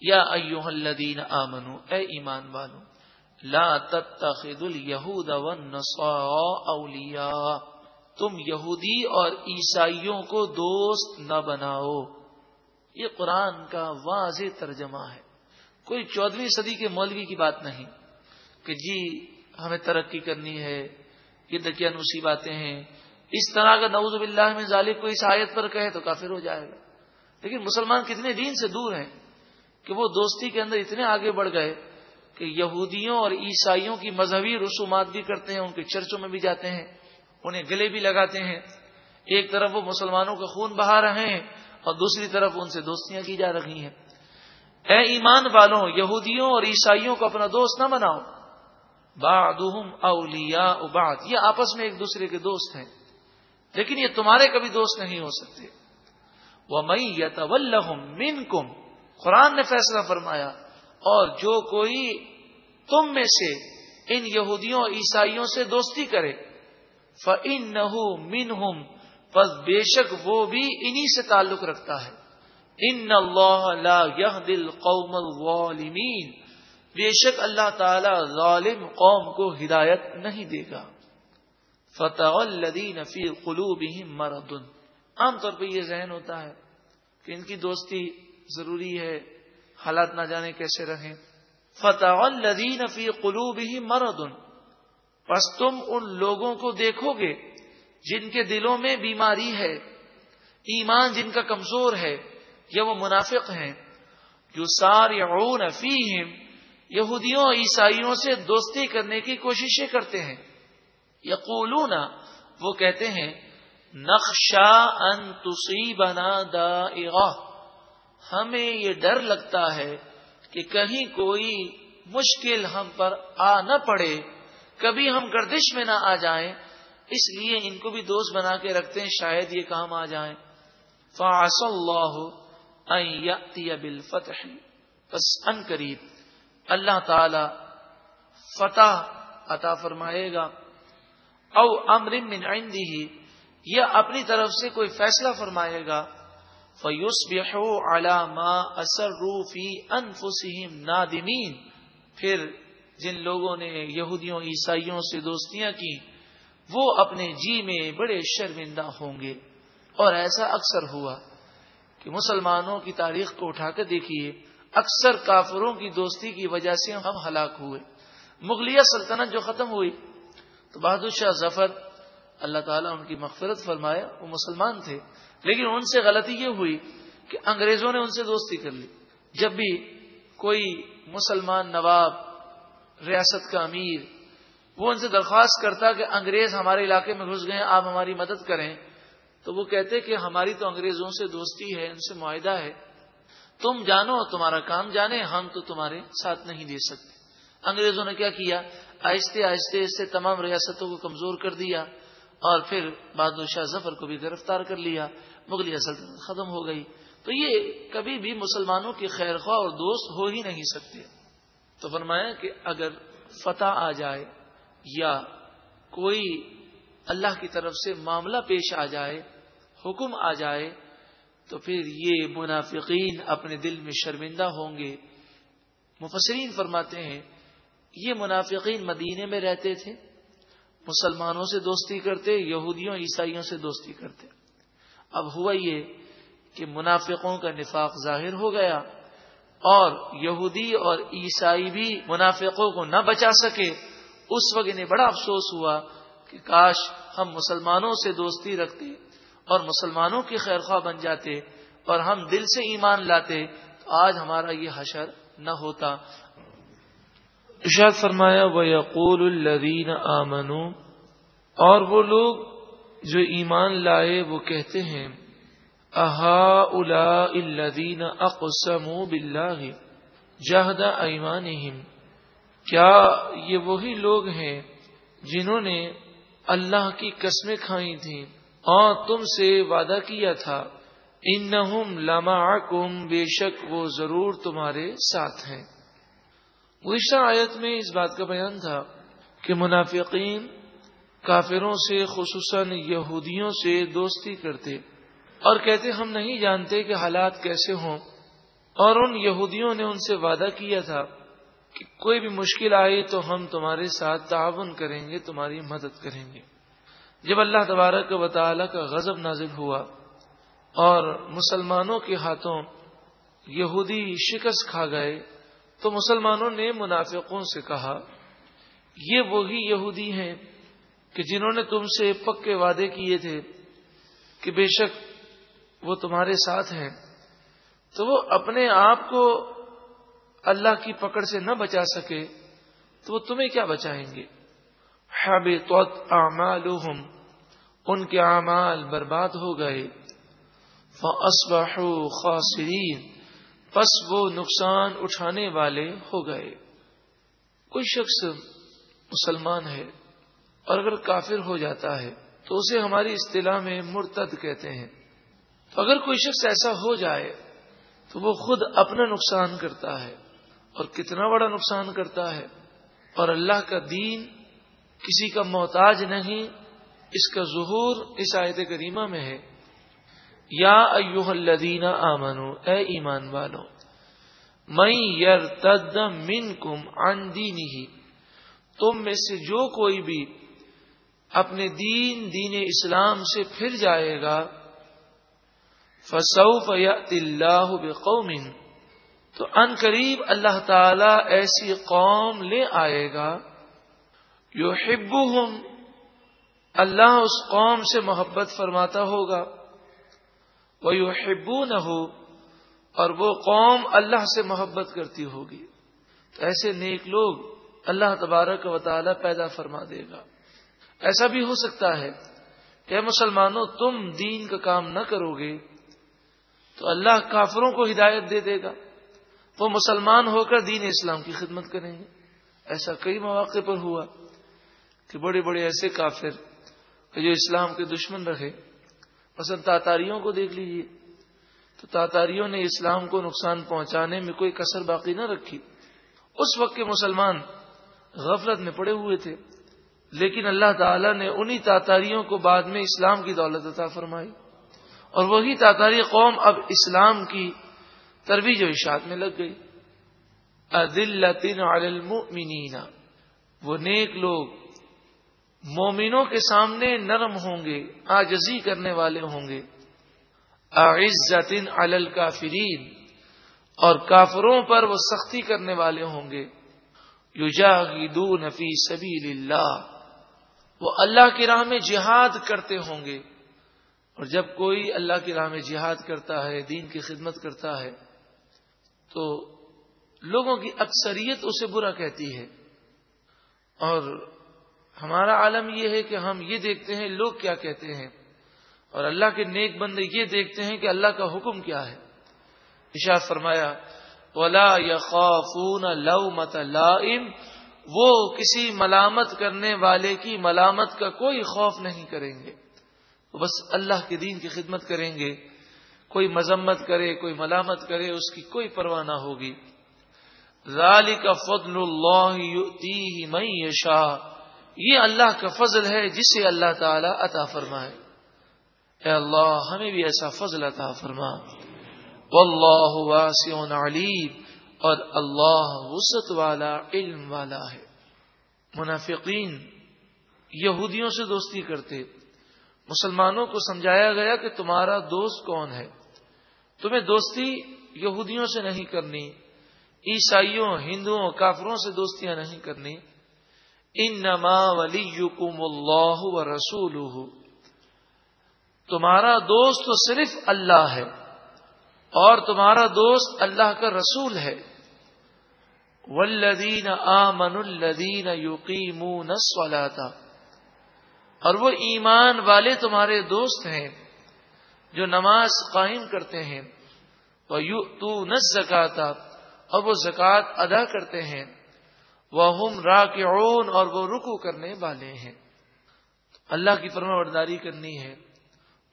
یا ایوہ الذین آمنو، اے ایمان والو، لا تتخذ الیہود والنصارى اولیاء، تم یہودی اور عیسائیوں کو دوست نہ بناؤ۔ یہ قرآن کا واضح ترجمہ ہے۔ کوئی چودہویں صدی کے مولوی کی بات نہیں کہ جی ہمیں ترقی کرنی ہے، یہ دکیا باتیں ہیں۔ اس طرح کا نعوذ باللہ میں ظالب کو اس آیت پر کہے تو کافر ہو جائے گا۔ لیکن مسلمان کتنے دین سے دور ہیں۔ کہ وہ دوستی کے اندر اتنے آگے بڑھ گئے کہ یہودیوں اور عیسائیوں کی مذہبی رسومات بھی کرتے ہیں، ان کے چرچوں میں بھی جاتے ہیں، انہیں گلے بھی لگاتے ہیں۔ ایک طرف وہ مسلمانوں کا خون بہا رہے ہیں اور دوسری طرف ان سے دوستیاں کی جا رہی ہیں۔ اے ایمان والوں، یہودیوں اور عیسائیوں کو اپنا دوست نہ بناؤ۔ بعضهم اولیاء بعض۔ یہ آپس میں ایک دوسرے کے دوست ہیں۔ لیکن یہ تمہارے کبھی دوست نہیں ہو سکتے۔ وہ مئی یا قرآن نے فیصلہ فرمایا، اور جو کوئی تم میں سے ان یہودیوں، عیسائیوں سے دوستی کرے فن نہ من بے شک وہ بھی انہی سے تعلق رکھتا ہے۔ ان اللہ لا دل قوم الظالمین بے شک اللہ تعالی ظالم قوم کو ہدایت نہیں دے گا۔ فتح الدین فی قلوب مرد عام طور پہ یہ ذہن ہوتا ہے کہ ان کی دوستی ضروری ہے حالات نہ جانے کیسے رہیں۔ فتح الدین فی قلوب ہی مرد بس تم ان لوگوں کو دیکھو گے جن کے دلوں میں بیماری ہے۔ ایمان جن کا کمزور ہے، یا وہ منافق ہیں۔ جو سار فیہم یہودیوں عیسائیوں سے دوستی کرنے کی کوششیں کرتے ہیں۔ یقولون، وہ کہتے ہیں نقشا ان تصیبنا بنا ہمیں یہ ڈر لگتا ہے کہ کہیں کوئی مشکل ہم پر آ نہ پڑے، کبھی ہم گردش میں نہ آ جائیں۔ اس لیے ان کو بھی دوست بنا کے رکھتے ہیں، شاید یہ کام آ جائیں۔ فاص اللہ بل فتح بس ان قریب۔ اللہ تعالی فتح عطا فرمائے گا۔ او امر من عنده یا اپنی طرف سے کوئی فیصلہ فرمائے گا۔ فیوس علامہ اثر روفی انفسم نادمین پھر جن لوگوں نے یہودیوں، عیسائیوں سے دوستیاں کی، وہ اپنے جی میں بڑے شرمندہ ہوں گے۔ اور ایسا اکثر ہوا کہ مسلمانوں کی تاریخ کو اٹھا کر دیکھیے، اکثر کافروں کی دوستی کی وجہ سے ہم ہلاک ہوئے۔ مغلیہ سلطنت جو ختم ہوئی تو بہادر شاہ ظفر اللہ تعالیٰ ان کی مغفرت فرمایا وہ مسلمان تھے۔ لیکن ان سے غلطی یہ ہوئی کہ انگریزوں نے ان سے دوستی کر لی۔ جب بھی کوئی مسلمان نواب، ریاست کا امیر، وہ ان سے درخواست کرتا کہ انگریز ہمارے علاقے میں گھس گئے، آپ ہماری مدد کریں، تو وہ کہتے کہ ہماری تو انگریزوں سے دوستی ہے، ان سے معاہدہ ہے۔ تم جانو، تمہارا کام جانے، ہم تو تمہارے ساتھ نہیں دے سکتے۔ انگریزوں نے کیا کیا؟ آہستہ آہستہ اس سے تمام ریاستوں کو کمزور کر دیا۔ اور پھر بہادر شاہ ظفر کو بھی گرفتار کر لیا مغلیہ سلطنت ختم ہو گئی۔ تو یہ کبھی بھی مسلمانوں کی خیر خواہ اور دوست ہو ہی نہیں سکتے۔ تو فرمایا کہ اگر فتح آ جائے یا کوئی اللہ کی طرف سے معاملہ پیش آ جائے، حکم آ جائے، تو پھر یہ منافقین اپنے دل میں شرمندہ ہوں گے۔ مفسرین فرماتے ہیں، یہ منافقین مدینے میں رہتے تھے۔ مسلمانوں سے دوستی کرتے، یہودیوں، عیسائیوں سے دوستی کرتے۔ اب ہوا یہ کہ منافقوں کا نفاق ظاہر ہو گیا اور یہودی اور عیسائی بھی منافقوں کو نہ بچا سکے۔ اس وقت انہیں بڑا افسوس ہوا کہ کاش ہم مسلمانوں سے دوستی رکھتے اور مسلمانوں کی خیر خواہ بن جاتے اور ہم دل سے ایمان لاتے۔ تو آج ہمارا یہ حشر نہ ہوتا۔ اشاد فرمایا وہ یقول الدین آمن اور وہ لوگ جو ایمان لائے، وہ کہتے ہیں احا الا الدین اقسم بلّہ جہد ایمان کیا یہ وہی لوگ ہیں جنہوں نے اللہ کی قسمیں کھائی تھیں اور تم سے وعدہ کیا تھا؟ ان لما بے شک وہ ضرور تمہارے ساتھ ہیں۔ گزشتہ آیت میں اس بات کا بیان تھا کہ منافقین کافروں سے خصوصاً یہودیوں سے دوستی کرتے اور کہتے ہم نہیں جانتے کہ حالات کیسے ہوں اور ان یہودیوں نے ان سے وعدہ کیا تھا کہ کوئی بھی مشکل آئی تو ہم تمہارے ساتھ تعاون کریں گے، تمہاری مدد کریں گے۔ جب اللہ تبارک و تعالی کا غضب نازل ہوا اور مسلمانوں کے ہاتھوں یہودی شکست کھا گئے تو مسلمانوں نے منافقوں سے کہا، یہ وہی یہودی ہیں کہ جنہوں نے تم سے پکے وعدے کیے تھے کہ بے شک وہ تمہارے ساتھ ہیں، تو وہ اپنے آپ کو اللہ کی پکڑ سے نہ بچا سکے، تو وہ تمہیں کیا بچائیں گے؟ ان کے اعمال برباد ہو گئے خاسرین۔ پس وہ نقصان اٹھانے والے ہو گئے۔ کوئی شخص مسلمان ہے اور اگر کافر ہو جاتا ہے تو اسے ہماری اصطلاح میں مرتد کہتے ہیں۔ تو اگر کوئی شخص ایسا ہو جائے تو وہ خود اپنا نقصان کرتا ہے اور کتنا بڑا نقصان کرتا ہے۔ اور اللہ کا دین کسی کا محتاج نہیں، اس کا ظہور اس آیت کریمہ میں ہے۔ یا ایوہ الذین آمنو، اے ایمان والو میں یر تد من کم تم میں سے جو کوئی بھی اپنے دین دین اسلام سے پھر جائے گا، فسوف اللہ بقوم تو ان قریب اللہ تعالی ایسی قوم لے آئے گا یو اللہ اس قوم سے محبت فرماتا ہوگا۔ وہ نہ ہو اور وہ قوم اللہ سے محبت کرتی ہوگی۔ تو ایسے نیک لوگ اللہ تبارک و تعالی پیدا فرما دے گا۔ ایسا بھی ہو سکتا ہے کہ مسلمانوں، تم دین کا کام نہ کرو گے تو اللہ کافروں کو ہدایت دے دے گا۔ وہ مسلمان ہو کر دین اسلام کی خدمت کریں گے۔ ایسا کئی مواقع پر ہوا کہ بڑے بڑے ایسے کافر جو اسلام کے دشمن رہے۔ مثلا تاتاریوں کو دیکھ لیجیے تو تاتاریوں نے اسلام کو نقصان پہنچانے میں کوئی کسر باقی نہ رکھی۔ اس وقت کے مسلمان غفلت میں پڑے ہوئے تھے۔ لیکن اللہ تعالیٰ نے انہی تاتاریوں کو بعد میں اسلام کی دولت عطا فرمائی۔ اور وہی تاتاری قوم اب اسلام کی ترویج و اشاعت میں لگ گئی۔ المؤمنین۔ وہ نیک لوگ مومنوں کے سامنے نرم ہوں گے، آجزی کرنے والے ہوں گے۔ عزت الکافرین، اور کافروں پر وہ سختی کرنے والے ہوں گے۔ یجاہدون فی سبیل اللہ وہ اللہ کی راہ میں جہاد کرتے ہوں گے۔ اور جب کوئی اللہ کی راہ میں جہاد کرتا ہے، دین کی خدمت کرتا ہے، تو لوگوں کی اکثریت اسے برا کہتی ہے۔ اور ہمارا عالم یہ ہے کہ ہم یہ دیکھتے ہیں لوگ کیا کہتے ہیں اور اللہ کے نیک بندے یہ دیکھتے ہیں کہ اللہ کا حکم کیا ہے۔ اشاعت فرمایا، ولا یا خوفون لو وہ کسی ملامت کرنے والے کی ملامت کا کوئی خوف نہیں کریں گے۔ وہ بس اللہ کے دین کی خدمت کریں گے۔ کوئی مذمت کرے، کوئی ملامت کرے، اس کی کوئی پرواہ نہ ہوگی۔ ذالی کا فضل اللہ میں شاہ یہ اللہ کا فضل ہے جسے اللہ تعالی عطا فرمائے۔ اے اللہ، ہمیں بھی ایسا فضل عطا فرما۔ واللہ واسع علیم، اور اللہ وسط والا، علم والا ہے۔ منافقین، یہودیوں سے دوستی کرتے۔ مسلمانوں کو سمجھایا گیا کہ تمہارا دوست کون ہے۔ تمہیں دوستی یہودیوں سے نہیں کرنی، عیسائیوں، ہندوؤں، کافروں سے دوستیاں نہیں کرنی۔ ان نما ولی اللہ و رسول تمہارا دوست تو صرف اللہ ہے اور تمہارا دوست اللہ کا رسول ہے. ولدین آمن الدین یقین اور وہ ایمان والے تمہارے دوست ہیں جو نماز قائم کرتے ہیں. وہ یو تو زکاتا اور وہ زکوٰۃ ادا کرتے ہیں. وہ ہم را اور وہ رکو کرنے والے ہیں۔ اللہ کی فرما برداری کرنی ہے،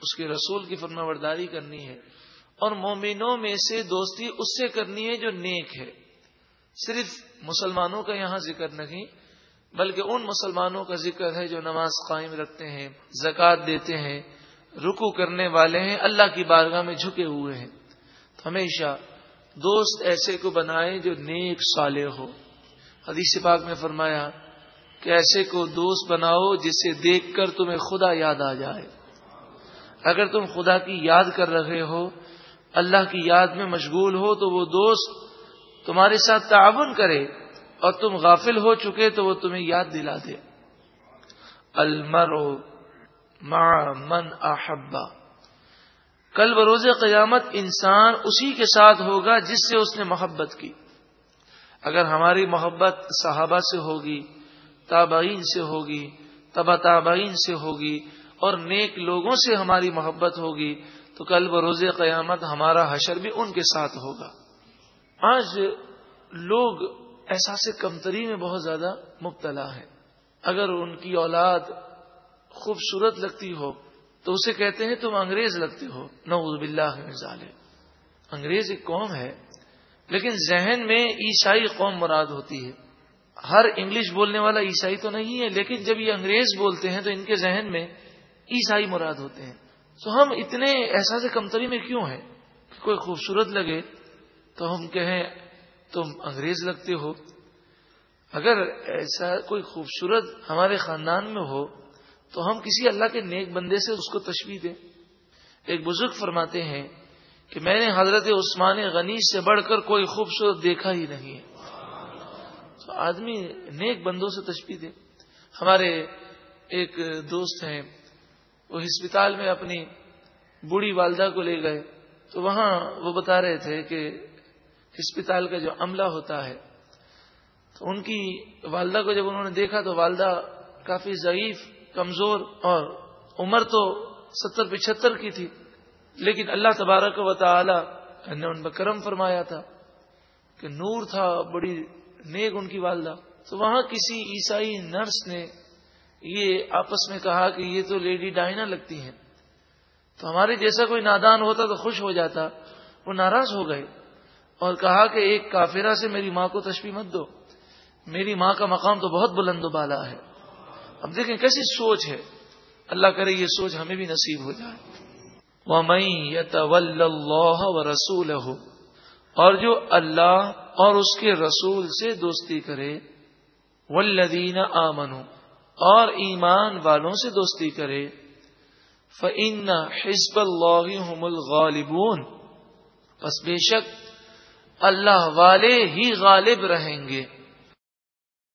اس کے رسول کی فرما برداری کرنی ہے، اور مومنوں میں سے دوستی اس سے کرنی ہے جو نیک ہے۔ صرف مسلمانوں کا یہاں ذکر نہیں، بلکہ ان مسلمانوں کا ذکر ہے جو نماز قائم رکھتے ہیں، زکوٰۃ دیتے ہیں رکو کرنے والے ہیں، اللہ کی بارگاہ میں جھکے ہوئے ہیں۔ ہمیشہ دوست ایسے کو بنائے جو نیک صالح ہو۔ حدیث پاک میں فرمایا کہ ایسے کو دوست بناؤ جسے دیکھ کر تمہیں خدا یاد آ جائے۔ اگر تم خدا کی یاد کر رہے ہو، اللہ کی یاد میں مشغول ہو تو وہ دوست تمہارے ساتھ تعاون کرے اور تم غافل ہو چکے تو وہ تمہیں یاد دلا دے۔ المر مع من احبا کل بروز قیامت انسان اسی کے ساتھ ہوگا جس سے اس نے محبت کی۔ اگر ہماری محبت صحابہ سے ہوگی، تابعین سے ہوگی تبا تابعین سے ہوگی اور نیک لوگوں سے ہماری محبت ہوگی، تو کل بروز قیامت ہمارا حشر بھی ان کے ساتھ ہوگا۔ آج لوگ احساس کمتری میں بہت زیادہ مبتلا ہے اگر ان کی اولاد خوبصورت لگتی ہو، تو اسے کہتے ہیں تم انگریز لگتے ہو۔ نعوذ باللہ من ظالم انگریز ایک قوم ہے۔ لیکن ذہن میں عیسائی قوم مراد ہوتی ہے۔ ہر انگلش بولنے والا عیسائی تو نہیں ہے، لیکن جب یہ انگریز بولتے ہیں تو ان کے ذہن میں عیسائی مراد ہوتے ہیں۔ تو ہم اتنے احساس کمتری میں کیوں ہیں کہ کوئی خوبصورت لگے تو ہم کہیں تم انگریز لگتے ہو۔ اگر ایسا کوئی خوبصورت ہمارے خاندان میں ہو تو ہم کسی اللہ کے نیک بندے سے اس کو تشویح دیں۔ ایک بزرگ فرماتے ہیں کہ میں نے حضرت عثمان غنی سے بڑھ کر کوئی خوبصورت دیکھا ہی نہیں ہے۔ تو آدمی نیک بندوں سے تشبیح دے۔ ہمارے ایک دوست ہیں، وہ ہسپتال میں اپنی بوڑھی والدہ کو لے گئے۔ تو وہاں وہ بتا رہے تھے کہ ہسپتال کا جو عملہ ہوتا ہے، تو ان کی والدہ کو جب انہوں نے دیکھا تو والدہ کافی ضعیف، کمزور اور عمر تو ستر پچہتر کی تھی۔ لیکن اللہ تبارک و تعالی نے ان پر کرم فرمایا تھا کہ نور تھا، بڑی نیک ان کی والدہ۔ تو وہاں کسی عیسائی نرس نے یہ آپس میں کہا کہ یہ تو لیڈی ڈائنا لگتی ہیں۔ تو ہمارے جیسا کوئی نادان ہوتا تو خوش ہو جاتا، وہ ناراض ہو گئے اور کہا کہ ایک کافرہ سے میری ماں کو تشبیح مت دو۔ میری ماں کا مقام تو بہت بلند و بالا ہے۔ اب دیکھیں کیسی سوچ ہے۔ اللہ کرے یہ سوچ ہمیں بھی نصیب ہو جائے۔ وہ میں رسول ہو اور جو اللہ اور اس کے رسول سے دوستی کرے ولدین آمن اور ایمان والوں سے دوستی کرے۔ فعن حزب اللہ الغالبون۔ بس بے شک اللہ والے ہی غالب رہیں گے۔